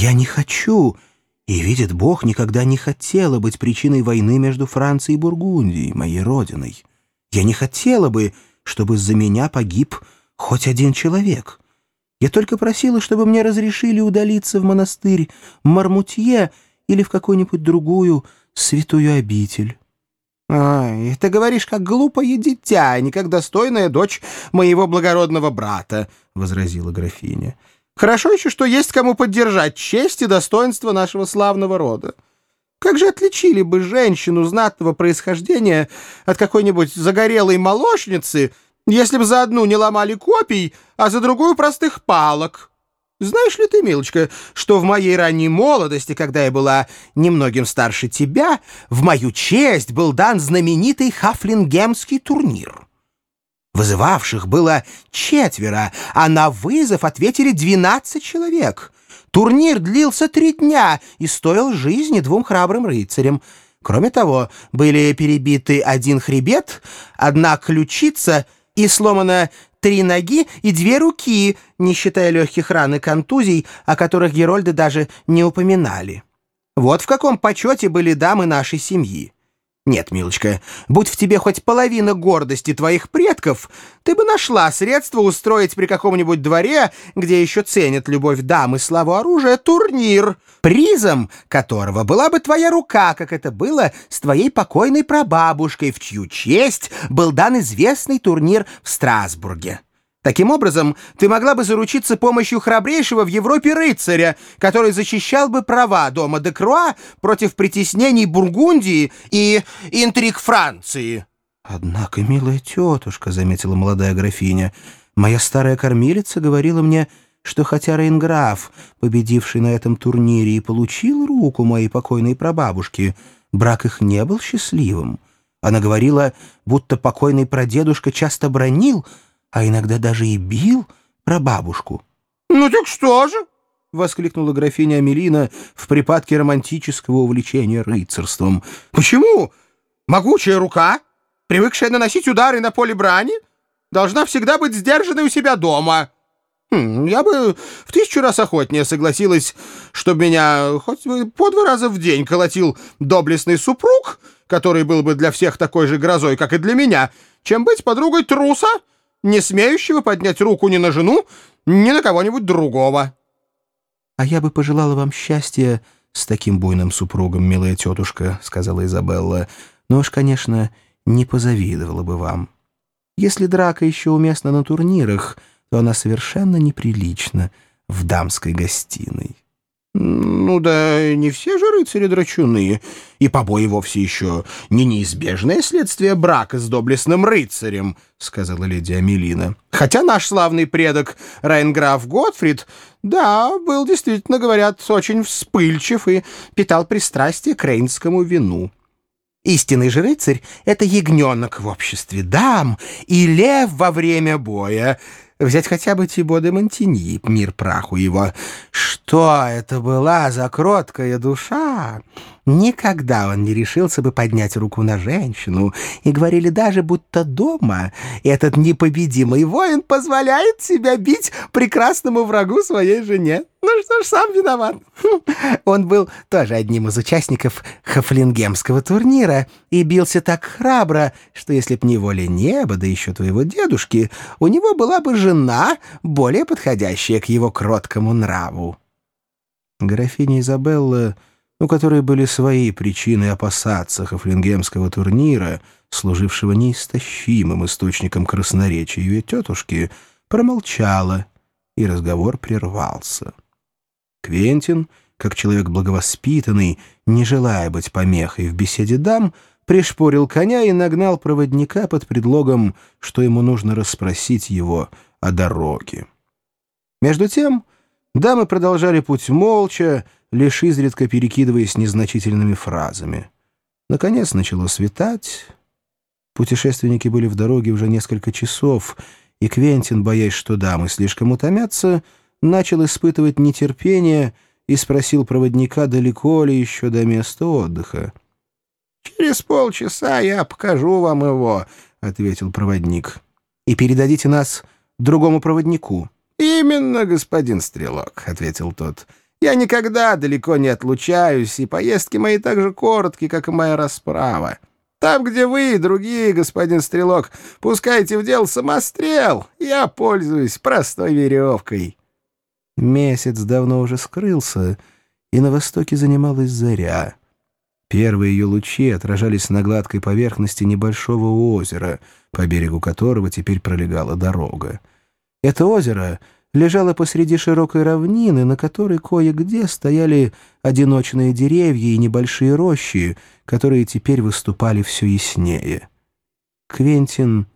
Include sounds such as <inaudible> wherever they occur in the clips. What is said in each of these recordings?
Я не хочу, и, видит Бог, никогда не хотела быть причиной войны между Францией и Бургундией, моей родиной. Я не хотела бы, чтобы из-за меня погиб хоть один человек. Я только просила, чтобы мне разрешили удалиться в монастырь Мармутье или в какую-нибудь другую святую обитель. «Ай, ты говоришь, как глупое дитя, а не как достойная дочь моего благородного брата», — возразила графиня. «Хорошо еще, что есть кому поддержать честь и достоинство нашего славного рода. Как же отличили бы женщину знатного происхождения от какой-нибудь загорелой молочницы, если бы за одну не ломали копий, а за другую простых палок?» Знаешь ли ты, милочка, что в моей ранней молодости, когда я была немногим старше тебя, в мою честь был дан знаменитый Хафлингемский турнир? Вызывавших было четверо, а на вызов ответили двенадцать человек. Турнир длился три дня и стоил жизни двум храбрым рыцарям. Кроме того, были перебиты один хребет, одна ключица и сломана три ноги и две руки, не считая легких ран и контузий, о которых Герольды даже не упоминали. Вот в каком почете были дамы нашей семьи. Нет, милочка, будь в тебе хоть половина гордости твоих предков, ты бы нашла средства устроить при каком-нибудь дворе, где еще ценят любовь дам и славу оружия, турнир, призом которого была бы твоя рука, как это было с твоей покойной прабабушкой, в чью честь был дан известный турнир в Страсбурге. Таким образом, ты могла бы заручиться помощью храбрейшего в Европе рыцаря, который защищал бы права дома де Круа против притеснений Бургундии и интриг Франции. «Однако, милая тетушка», — заметила молодая графиня, — «моя старая кормилица говорила мне, что хотя Рейнграф, победивший на этом турнире, и получил руку моей покойной прабабушки, брак их не был счастливым. Она говорила, будто покойный прадедушка часто бронил, — а иногда даже и бил прабабушку. «Ну так что же?» — воскликнула графиня Амелина в припадке романтического увлечения рыцарством. «Почему? Могучая рука, привыкшая наносить удары на поле брани, должна всегда быть сдержанной у себя дома. Хм, я бы в тысячу раз охотнее согласилась, чтобы меня хоть по два раза в день колотил доблестный супруг, который был бы для всех такой же грозой, как и для меня, чем быть подругой труса, не смеющего поднять руку ни на жену, ни на кого-нибудь другого. — А я бы пожелала вам счастья с таким буйным супругом, милая тетушка, — сказала Изабелла, — но уж, конечно, не позавидовала бы вам. Если драка еще уместна на турнирах, то она совершенно неприлична в дамской гостиной. «Ну да не все же рыцари драчуны, и побои вовсе еще не неизбежное следствие брака с доблестным рыцарем», — сказала леди Амелина. «Хотя наш славный предок Райнграф Готфрид, да, был действительно, говорят, очень вспыльчив и питал пристрастие к рейнскому вину». Истинный же рыцарь — это ягненок в обществе дам и лев во время боя. Взять хотя бы Тибо де Монтини, мир праху его. Что это была за кроткая душа? Никогда он не решился бы поднять руку на женщину, и говорили даже, будто дома этот непобедимый воин позволяет себя бить прекрасному врагу своей жене. Ну что ж, сам виноват. <laughs> Он был тоже одним из участников Хафлингемского турнира и бился так храбро, что если б не воля неба, да еще твоего дедушки, у него была бы жена, более подходящая к его кроткому нраву. Графиня Изабелла у которой были свои причины опасаться Хафлингемского турнира, служившего неистощимым источником красноречия ее тетушки, промолчала, и разговор прервался. Квентин, как человек благовоспитанный, не желая быть помехой в беседе дам, пришпорил коня и нагнал проводника под предлогом, что ему нужно расспросить его о дороге. Между тем дамы продолжали путь молча, лишь изредка перекидываясь незначительными фразами. Наконец начало светать. Путешественники были в дороге уже несколько часов, и Квентин, боясь, что дамы слишком утомятся, начал испытывать нетерпение и спросил проводника, далеко ли еще до места отдыха. «Через полчаса я покажу вам его», — ответил проводник. «И передадите нас другому проводнику». «Именно, господин Стрелок», — ответил тот. Я никогда далеко не отлучаюсь, и поездки мои так же короткие, как и моя расправа. Там, где вы и другие, господин Стрелок, пускаете в дело самострел, я пользуюсь простой веревкой». Месяц давно уже скрылся, и на востоке занималась заря. Первые ее лучи отражались на гладкой поверхности небольшого озера, по берегу которого теперь пролегала дорога. Это озеро лежало посреди широкой равнины, на которой кое-где стояли одиночные деревья и небольшие рощи, которые теперь выступали все яснее. Квентин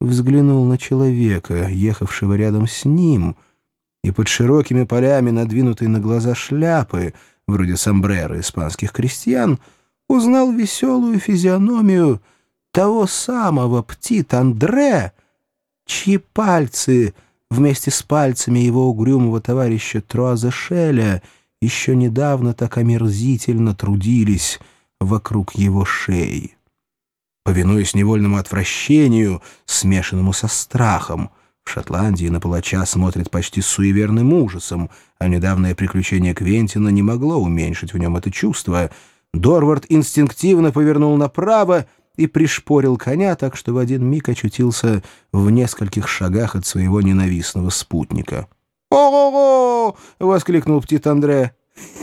взглянул на человека, ехавшего рядом с ним, и под широкими полями, надвинутой на глаза шляпы, вроде сомбрера испанских крестьян, узнал веселую физиономию того самого птит Андре, чьи пальцы — вместе с пальцами его угрюмого товарища Труаза Шеля еще недавно так омерзительно трудились вокруг его шеи. Повинуясь невольному отвращению, смешанному со страхом, в Шотландии на палача смотрит почти с суеверным ужасом, а недавнее приключение Квентина не могло уменьшить в нем это чувство, Дорвард инстинктивно повернул направо и пришпорил коня так, что в один миг очутился в нескольких шагах от своего ненавистного спутника. «Ого-го!» — воскликнул птит Андре.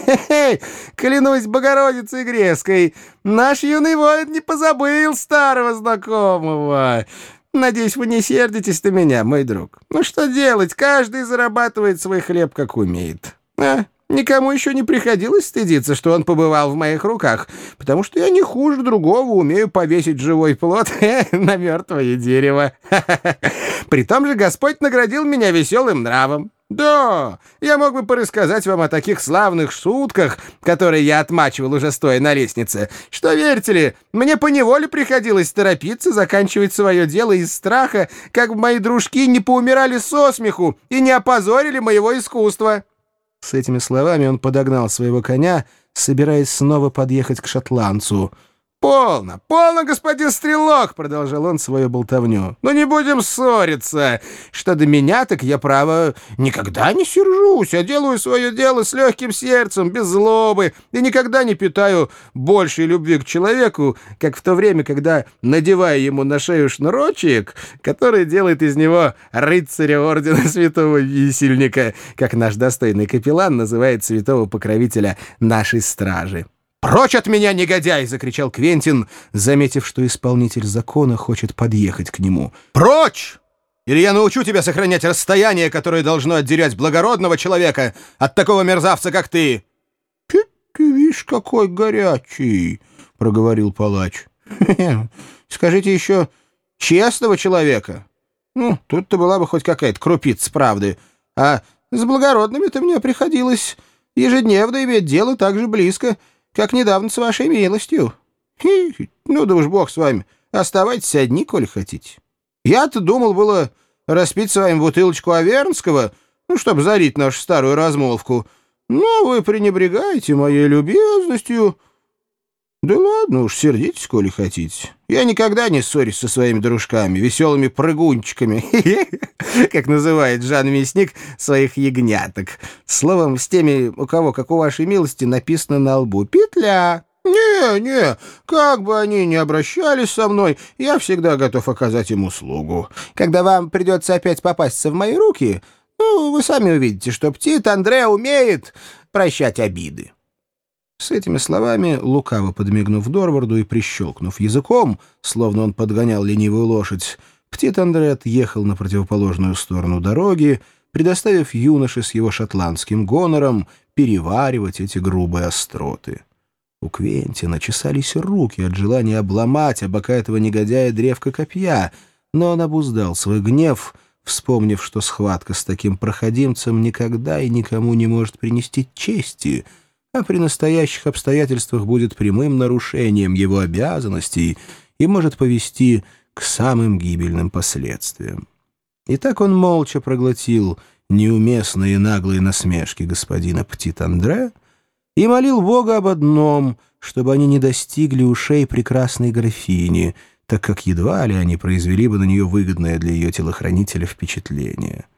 «Хе-хей! Клянусь Богородицей Грецкой! Наш юный воин не позабыл старого знакомого! Надеюсь, вы не сердитесь на меня, мой друг. Ну что делать, каждый зарабатывает свой хлеб, как умеет. А, Никому еще не приходилось стыдиться, что он побывал в моих руках, потому что я не хуже другого умею повесить живой плод <laughs> на мертвое дерево. <laughs> При том же Господь наградил меня веселым нравом. Да, я мог бы порассказать вам о таких славных шутках, которые я отмачивал уже стоя на лестнице, что, верите ли, мне поневоле приходилось торопиться заканчивать свое дело из страха, как бы мои дружки не поумирали со смеху и не опозорили моего искусства». С этими словами он подогнал своего коня, собираясь снова подъехать к шотландцу — «Полно, полно, господин Стрелок!» — продолжал он свою болтовню. «Ну не будем ссориться. Что до меня, так я, право, никогда не сержусь, а делаю свое дело с легким сердцем, без злобы, и никогда не питаю большей любви к человеку, как в то время, когда надеваю ему на шею шнурочек, который делает из него рыцаря ордена святого висельника, как наш достойный капеллан называет святого покровителя нашей стражи». «Прочь от меня, негодяй!» — закричал Квентин, заметив, что исполнитель закона хочет подъехать к нему. «Прочь! Или я научу тебя сохранять расстояние, которое должно отделять благородного человека от такого мерзавца, как ты!» «Ты, ты видишь, какой горячий!» — проговорил палач. «Скажите еще, честного человека? Ну, тут-то была бы хоть какая-то крупица правды. А с благородными-то мне приходилось ежедневно иметь дело так же близко, как недавно с вашей милостью. Хи, ну да уж бог с вами, оставайтесь одни, коли хотите. Я-то думал было распить с вами бутылочку Авернского, ну, чтобы зарить нашу старую размолвку. Но вы пренебрегаете моей любезностью. Да ладно уж, сердитесь, коли хотите. Я никогда не ссорюсь со своими дружками, веселыми прыгунчиками, <laughs> как называет Жан Мясник своих ягняток. Словом, с теми, у кого, как у вашей милости, написано на лбу «Петля». «Не, не, как бы они ни обращались со мной, я всегда готов оказать им услугу. Когда вам придется опять попасться в мои руки, ну, вы сами увидите, что птит Андре умеет прощать обиды». С этими словами, лукаво подмигнув Дорварду и прищелкнув языком, словно он подгонял ленивую лошадь, Птит Андре отъехал на противоположную сторону дороги, предоставив юноше с его шотландским гонором переваривать эти грубые остроты. У Квентина чесались руки от желания обломать об бока этого негодяя древко копья, но он обуздал свой гнев, вспомнив, что схватка с таким проходимцем никогда и никому не может принести чести — а при настоящих обстоятельствах будет прямым нарушением его обязанностей и может повести к самым гибельным последствиям. И так он молча проглотил неуместные наглые насмешки господина Птит-Андре и молил Бога об одном, чтобы они не достигли ушей прекрасной графини, так как едва ли они произвели бы на нее выгодное для ее телохранителя впечатление —